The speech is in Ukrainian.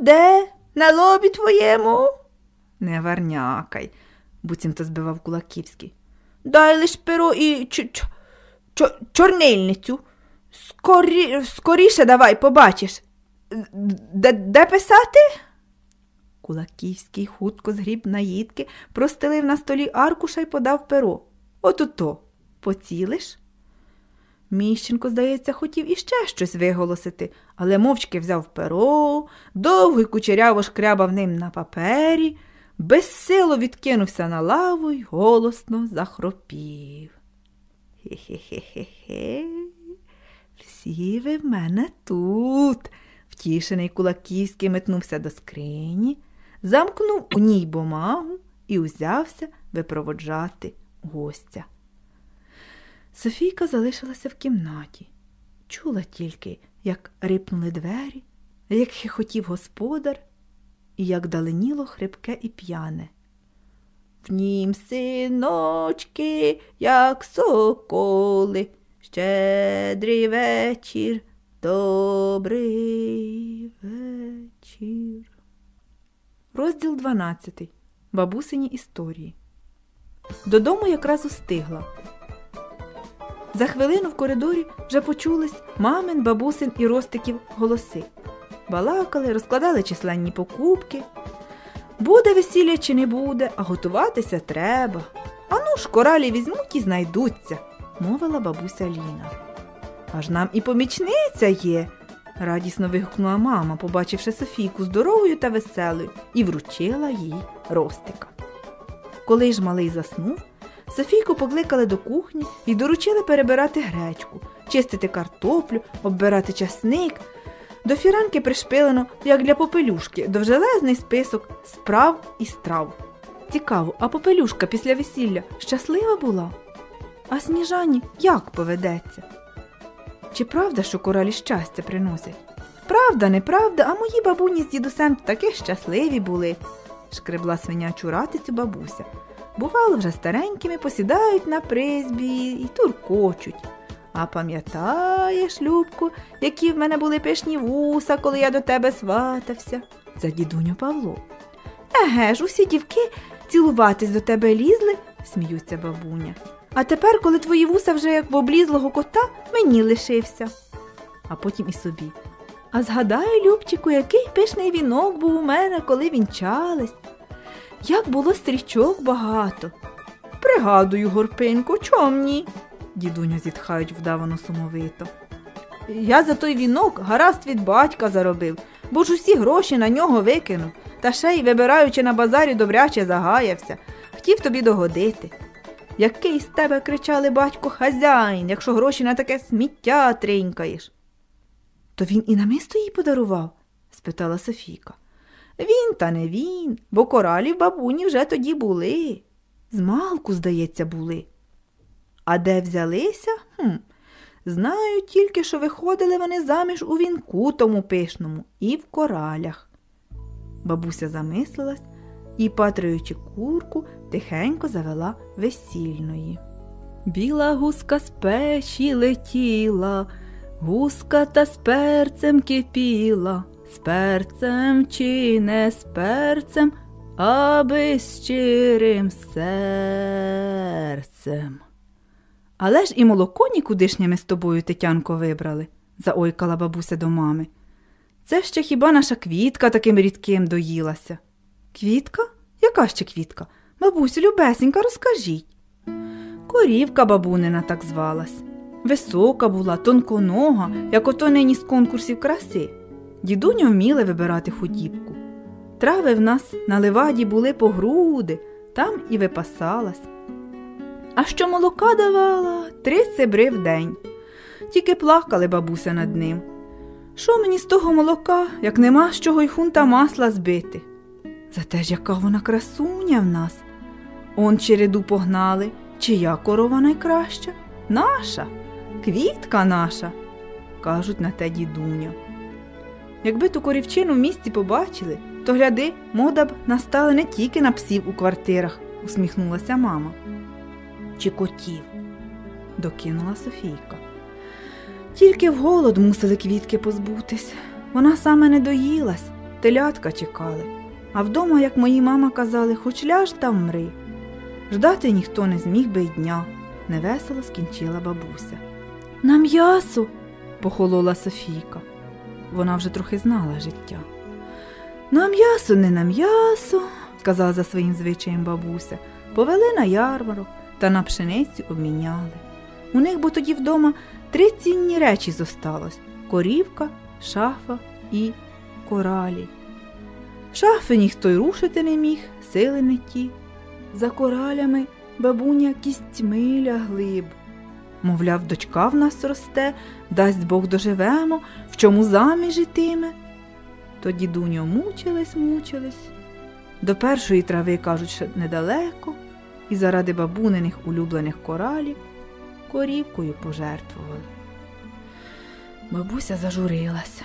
де? На лобі твоєму? Не варнякай, буцімто збивав Кулаківський. Дай лиш перо і ч -ч -ч чорнильницю. Скорі... Скоріше давай, побачиш. Де, де писати? Кулаківський хутко згріб наїдки, простелив на столі аркуша й подав перо. От-ото. Поцілиш? Міщенко, здається, хотів іще щось виголосити, але мовчки взяв перо, довго й кучеряво шкрябав ним на папері, безсило відкинувся на лаву й голосно захропів. Хе-хе-хе-хе-хе, всі ви в мене тут. Втішений Кулаківський метнувся до скрині, замкнув у ній бумагу і узявся випроводжати гостя. Софійка залишилася в кімнаті. Чула тільки, як рипнули двері, як хихотів господар, і як даленіло хрипке і п'яне. В нім, синочки, як соколи, щедрий вечір, добрий вечір. Розділ 12. Бабусині історії. Додому якраз устигла. За хвилину в коридорі вже почулись мамин, бабусин і Ростиків голоси. Балакали, розкладали численні покупки. Буде весілля чи не буде, а готуватися треба. Ану ж коралі візьмуть і знайдуться, мовила бабуся Ліна. Аж нам і помічниця є, радісно вигукнула мама, побачивши Софійку здоровою та веселою, і вручила їй Ростика. Коли ж малий заснув, Софійку покликали до кухні і доручили перебирати гречку, чистити картоплю, оббирати часник. До фіранки пришпилено, як для попелюшки, довжелезний список справ і страв. Цікаво, а попелюшка після весілля щаслива була? А сніжані як поведеться? Чи правда, що коралі щастя приносять? Правда, неправда, а мої бабуні з дідусем таки щасливі були, шкребла свинячу ратицю бабуся. Бувало, вже старенькими посідають на призбі і туркочуть. А пам'ятаєш, Любку, які в мене були пишні вуса, коли я до тебе сватався? Це дідуню Павло. Еге ж, усі дівки цілуватись до тебе лізли, сміються бабуня. А тепер, коли твої вуса вже як в облізлого кота, мені лишився. А потім і собі. А згадай, Любчику, який пишний вінок був у мене, коли вінчались. Як було стрічок багато. Пригадую, горпинку, чом ні? дідуня зітхають вдавано сумовито. Я за той вінок гаразд від батька заробив, бо ж усі гроші на нього викинув, та ще й, вибираючи на базарі, добряче загаявся, хотів тобі догодити. Який з тебе кричали батько хазяїн, якщо гроші на таке сміття тринькаєш? То він і намисто їй подарував? спитала Софійка. Він, та не він, бо коралі в бабуні вже тоді були. Змалку, здається, були. А де взялися? Хм, Знаю тільки, що виходили вони заміж у вінку тому пишному і в коралях. Бабуся замислилась і, патруючи курку, тихенько завела весільної. Біла гуска з печі летіла, гуска та з перцем кипіла, з перцем чи не з перцем, аби з щирим серцем. Але ж і молоко нікудишнє ми з тобою, Тетянко, вибрали, заойкала бабуся до мами. Це ще хіба наша квітка таким рідким доїлася? Квітка? Яка ще квітка? Бабусю, любесенька, розкажіть. Корівка бабунина так звалась. Висока була, тонконога, як ото нині з конкурсів краси. Дідуня вміли вибирати худібку. Трави в нас на леваді були по груди, там і випасалась. А що молока давала три цебри в день. Тільки плакали бабуся над ним. Що мені з того молока, як нема з чого й хунта масла збити? Зате ж яка вона красуня в нас. Он череду погнали, чия корова найкраща? Наша, квітка наша, кажуть на те дідуня. Якби ту корівчину в місті побачили, то гляди, мода б настала не тільки на псів у квартирах, усміхнулася мама. Чи котів, докинула Софійка. Тільки в голод мусили квітки позбутись. Вона саме не доїлась, телятка чекали. А вдома, як мої мама казали, хоч ляж та вмри. Ждати ніхто не зміг би й дня, невесело скінчила бабуся. На м'ясо, похолола Софійка. Вона вже трохи знала життя. На м'ясо, не на м'ясо, сказала за своїм звичаєм бабуся. Повели на ярмарок та на пшеницю обміняли. У них бо тоді вдома три цінні речі зосталось корівка, шафа і коралі. Шафи ніхто й рушити не міг, сили не ті. За коралями бабуня кістьми лягли б. Мовляв, дочка в нас росте, дасть Бог доживемо, в чому заміж ітиме. То дідуньо мучились, мучились. До першої трави, кажуть, ще недалеко, і заради бабуниних улюблених коралів корівкою пожертвували. Бабуся зажурилася.